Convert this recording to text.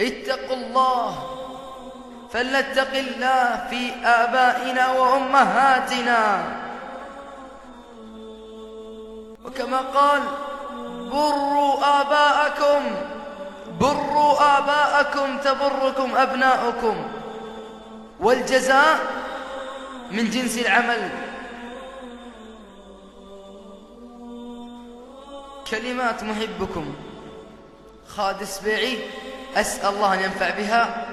اتقوا الله فلنتق الله في آبائنا وأمهاتنا. وكما قال بروا آباءكم بروا آباءكم تبركم أبناؤكم. والجزاء من جنس العمل. كلمات محبكم. خالد السبيعي أسأل الله أن ينفع بها.